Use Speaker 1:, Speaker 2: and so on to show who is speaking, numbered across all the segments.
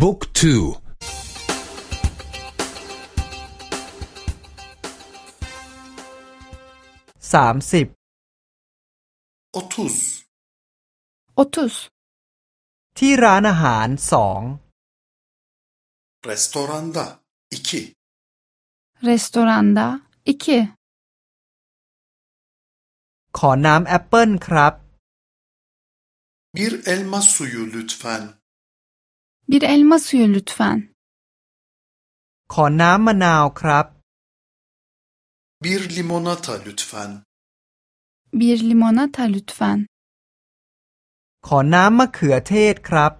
Speaker 1: บุ๊กทู
Speaker 2: สามสิบ
Speaker 3: อ
Speaker 4: ทุสอ
Speaker 2: ทุสที่ร้านอาหารสอง
Speaker 3: ร้า
Speaker 4: นอา
Speaker 3: หารสตอรั
Speaker 4: นดาอี
Speaker 2: ขอน้ำแอปเปิลครับ
Speaker 3: bir elma suyu ลุตแฟน
Speaker 4: bir elma suyu lütfen
Speaker 2: ขอน้ำมะนาวครับ
Speaker 3: bir limonata lütfen,
Speaker 4: bir limonata lütfen
Speaker 2: ขอน้ำมะเขือเทศครับ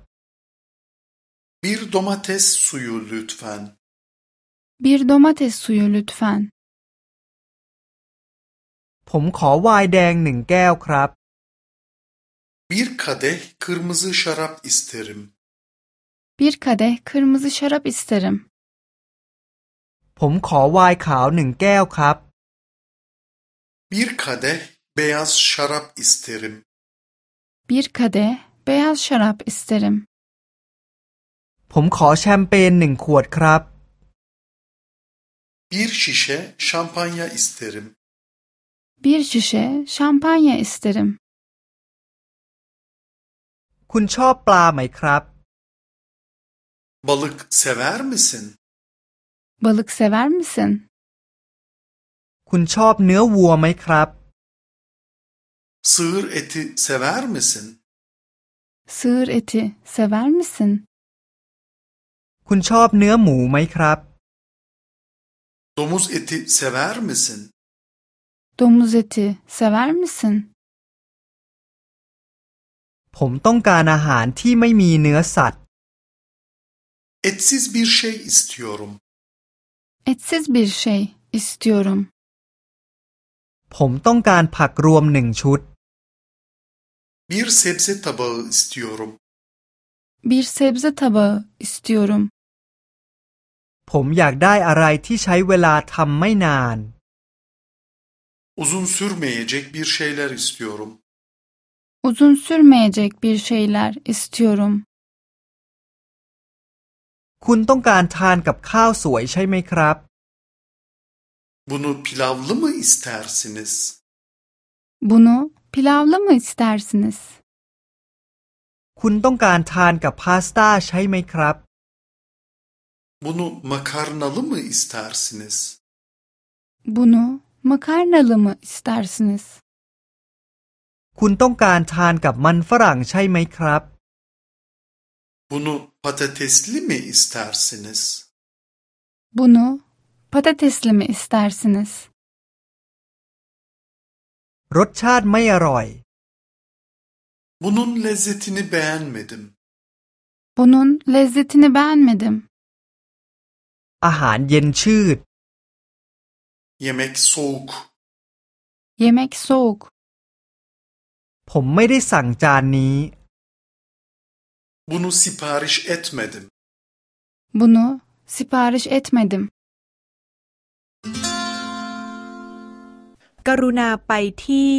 Speaker 3: bir domates suyu lütfen,
Speaker 4: bir domates suyu lütfen
Speaker 2: ผมขอไวน์แดงหนึ่งแก้วครับ
Speaker 3: bir kadeh kırmızı şarap isterim,
Speaker 4: bir kadeh kırmızı şarap isterim
Speaker 2: ผมขอไวน์ขาวหนึ่งแก้วครับ
Speaker 3: bir kadeh beyaz şarap isterim,
Speaker 4: bir kadeh beyaz şarap isterim
Speaker 2: ผมขอแชมเปญหนึ่งขวดครับ
Speaker 3: bir şişe şampanya isterim,
Speaker 4: bir şişe şampanya isterim
Speaker 2: คุณชอบปลาไหมครับ
Speaker 3: balık sever misin?
Speaker 4: balık sever misin
Speaker 2: คุณชอบเนื้อวัวไหมครับ
Speaker 3: Sığır eti sever misin?
Speaker 4: sığır eti sever misin
Speaker 2: คุณชอบเนื้อหมูไหมครับ
Speaker 3: Domuz eti sever misin?
Speaker 4: domuz eti sever misin
Speaker 2: ผมต้องการอาหารที่ไม่มีเนื้อสัตว์
Speaker 3: Etsiz bir şey istiyorum.
Speaker 4: etsiz bir şey istiyorum
Speaker 2: ผมต้องการผักรวมหนึ่งชุด
Speaker 3: Bir sebze tabağı istiyorum.
Speaker 4: bir sebze tabağı istiyorum
Speaker 2: ผมอยากได้อะไรที่ใช้เวลาทำไม่นาน
Speaker 3: Uzun sürmeyecek bir şeyler istiyorum.
Speaker 4: uzun sürmeyecek bir şeyler istiyorum
Speaker 2: คุณต้องการทานกับข้าวสวยใช่ไหมครับ
Speaker 3: Bunu pilavlı mı istersiniz?
Speaker 4: bunu pilavlı mı istersiniz
Speaker 2: คุณต้องการทานกับพาสต้าใช่ไหมครับ
Speaker 3: Bunu makarnalı mı istersiniz?
Speaker 4: bunu makarnalı mı istersiniz
Speaker 2: คุณต้องการทานกับมันฝรั่งใช่ไหมครับ
Speaker 3: Bunu patatesli mi istersiniz?
Speaker 4: bunu patatesli mi istersiniz
Speaker 2: รสชาติไม่อร่อย
Speaker 3: Bunun lezzetini beğenmedim.
Speaker 4: bunun lezzetini beğenmedim
Speaker 2: อาหารเย็นชืด
Speaker 3: Yemek soğuk.
Speaker 4: yemek soğuk
Speaker 2: ผมไม่ได้สั่งจานนี้
Speaker 3: Bunu sipariş etmedim.
Speaker 4: bunu sipariş etmedim
Speaker 5: กรุณาไปที่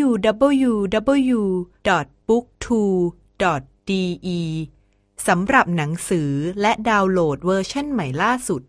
Speaker 5: www.booktwo.de สำหรับหนังสือและดาวน์โหลดเวอร์ชันใหม่ล่าสุด